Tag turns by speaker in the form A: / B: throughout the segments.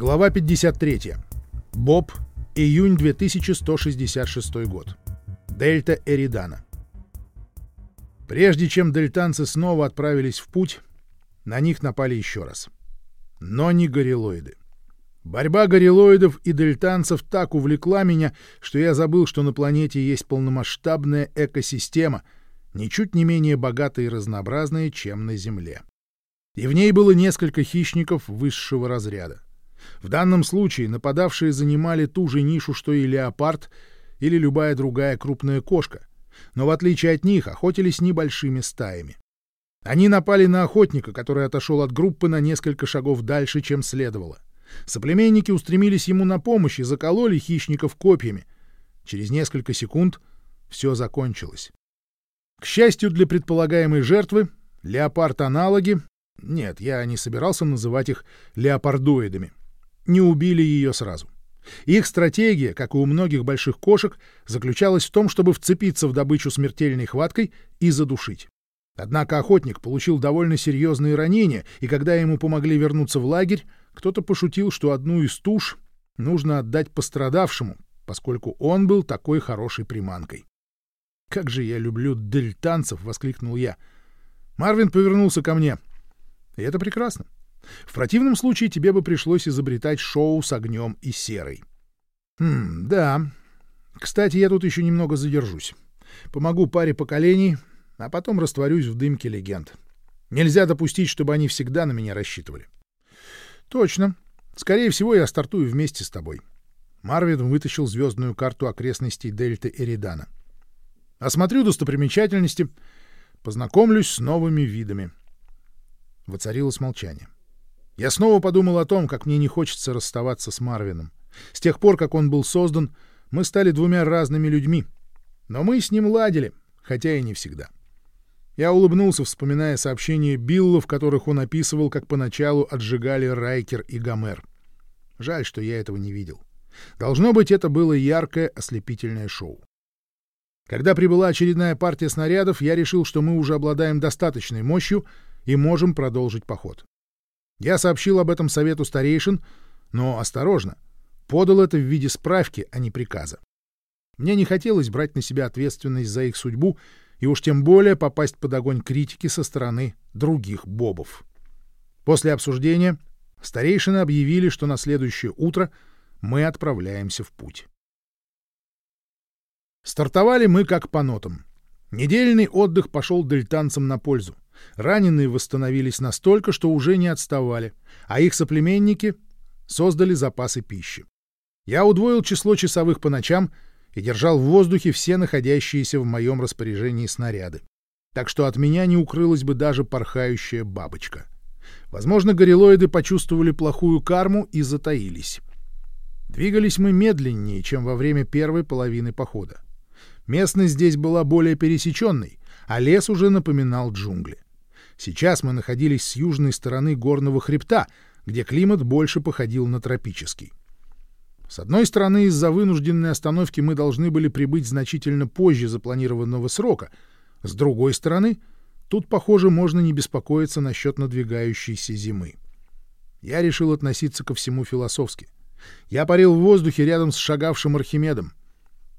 A: Глава 53. Боб. Июнь 2166 год. Дельта Эридана. Прежде чем дельтанцы снова отправились в путь, на них напали еще раз. Но не горилоиды. Борьба горилоидов и дельтанцев так увлекла меня, что я забыл, что на планете есть полномасштабная экосистема, ничуть не менее богатая и разнообразная, чем на Земле. И в ней было несколько хищников высшего разряда. В данном случае нападавшие занимали ту же нишу, что и леопард или любая другая крупная кошка, но в отличие от них охотились небольшими стаями. Они напали на охотника, который отошел от группы на несколько шагов дальше, чем следовало. Соплеменники устремились ему на помощь и закололи хищников копьями. Через несколько секунд все закончилось. К счастью для предполагаемой жертвы, леопард-аналоги, нет, я не собирался называть их леопардоидами, не убили ее сразу. Их стратегия, как и у многих больших кошек, заключалась в том, чтобы вцепиться в добычу смертельной хваткой и задушить. Однако охотник получил довольно серьезные ранения, и когда ему помогли вернуться в лагерь, кто-то пошутил, что одну из туш нужно отдать пострадавшему, поскольку он был такой хорошей приманкой. «Как же я люблю дельтанцев!» — воскликнул я. Марвин повернулся ко мне. И это прекрасно. В противном случае тебе бы пришлось изобретать шоу с огнем и серой. Хм, да. Кстати, я тут еще немного задержусь. Помогу паре поколений, а потом растворюсь в дымке легенд. Нельзя допустить, чтобы они всегда на меня рассчитывали. Точно. Скорее всего, я стартую вместе с тобой. Марвин вытащил звездную карту окрестностей дельты Эридана. Осмотрю достопримечательности, познакомлюсь с новыми видами. Воцарилось молчание. — я снова подумал о том, как мне не хочется расставаться с Марвином. С тех пор, как он был создан, мы стали двумя разными людьми. Но мы с ним ладили, хотя и не всегда. Я улыбнулся, вспоминая сообщения Билла, в которых он описывал, как поначалу отжигали Райкер и Гомер. Жаль, что я этого не видел. Должно быть, это было яркое, ослепительное шоу. Когда прибыла очередная партия снарядов, я решил, что мы уже обладаем достаточной мощью и можем продолжить поход. Я сообщил об этом совету старейшин, но осторожно, подал это в виде справки, а не приказа. Мне не хотелось брать на себя ответственность за их судьбу и уж тем более попасть под огонь критики со стороны других бобов. После обсуждения старейшины объявили, что на следующее утро мы отправляемся в путь. Стартовали мы как по нотам. Недельный отдых пошел дельтанцам на пользу. Раненые восстановились настолько, что уже не отставали, а их соплеменники создали запасы пищи. Я удвоил число часовых по ночам и держал в воздухе все находящиеся в моем распоряжении снаряды. Так что от меня не укрылась бы даже порхающая бабочка. Возможно, горилоиды почувствовали плохую карму и затаились. Двигались мы медленнее, чем во время первой половины похода. Местность здесь была более пересеченной, а лес уже напоминал джунгли. Сейчас мы находились с южной стороны горного хребта, где климат больше походил на тропический. С одной стороны, из-за вынужденной остановки мы должны были прибыть значительно позже запланированного срока. С другой стороны, тут, похоже, можно не беспокоиться насчет надвигающейся зимы. Я решил относиться ко всему философски. Я парил в воздухе рядом с шагавшим Архимедом.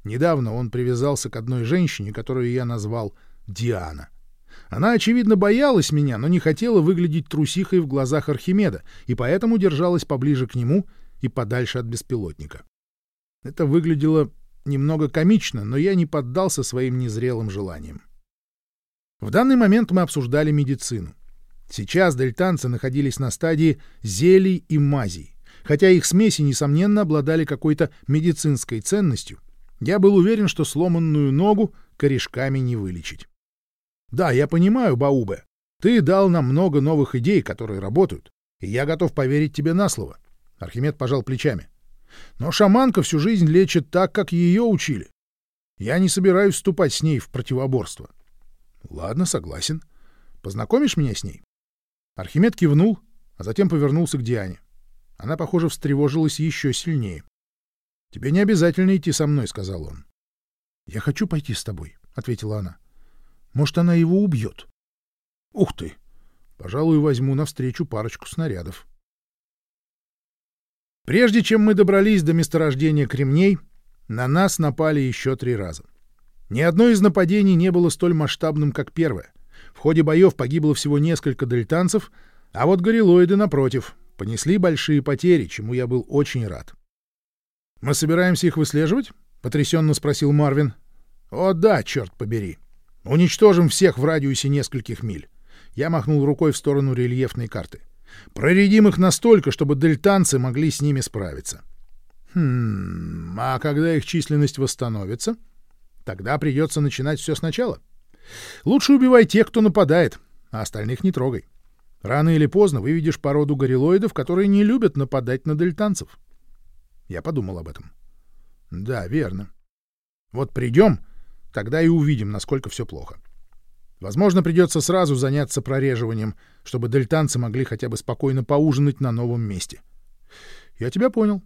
A: Недавно он привязался к одной женщине, которую я назвал Диана. Она, очевидно, боялась меня, но не хотела выглядеть трусихой в глазах Архимеда, и поэтому держалась поближе к нему и подальше от беспилотника. Это выглядело немного комично, но я не поддался своим незрелым желаниям. В данный момент мы обсуждали медицину. Сейчас дельтанцы находились на стадии зелий и мазей. Хотя их смеси, несомненно, обладали какой-то медицинской ценностью, я был уверен, что сломанную ногу корешками не вылечить. Да, я понимаю, Баубе. Ты дал нам много новых идей, которые работают, и я готов поверить тебе на слово. Архимед пожал плечами. Но шаманка всю жизнь лечит так, как ее учили. Я не собираюсь вступать с ней в противоборство. Ладно, согласен. Познакомишь меня с ней? Архимед кивнул, а затем повернулся к Диане. Она, похоже, встревожилась еще сильнее. «Тебе не обязательно идти со мной», — сказал он. «Я хочу пойти с тобой», — ответила она. Может, она его убьет. Ух ты! Пожалуй, возьму навстречу парочку снарядов. Прежде чем мы добрались до месторождения кремней, на нас напали еще три раза. Ни одно из нападений не было столь масштабным, как первое. В ходе боев погибло всего несколько дельтанцев, а вот горилоиды, напротив, понесли большие потери, чему я был очень рад. «Мы собираемся их выслеживать?» — потрясенно спросил Марвин. «О да, черт побери! Уничтожим всех в радиусе нескольких миль!» Я махнул рукой в сторону рельефной карты. «Проредим их настолько, чтобы дельтанцы могли с ними справиться». «Хм... А когда их численность восстановится?» «Тогда придется начинать все сначала. Лучше убивай тех, кто нападает, а остальных не трогай. Рано или поздно выведешь породу горилоидов, которые не любят нападать на дельтанцев». Я подумал об этом. «Да, верно. Вот придем, тогда и увидим, насколько все плохо. Возможно, придется сразу заняться прореживанием, чтобы дельтанцы могли хотя бы спокойно поужинать на новом месте. Я тебя понял.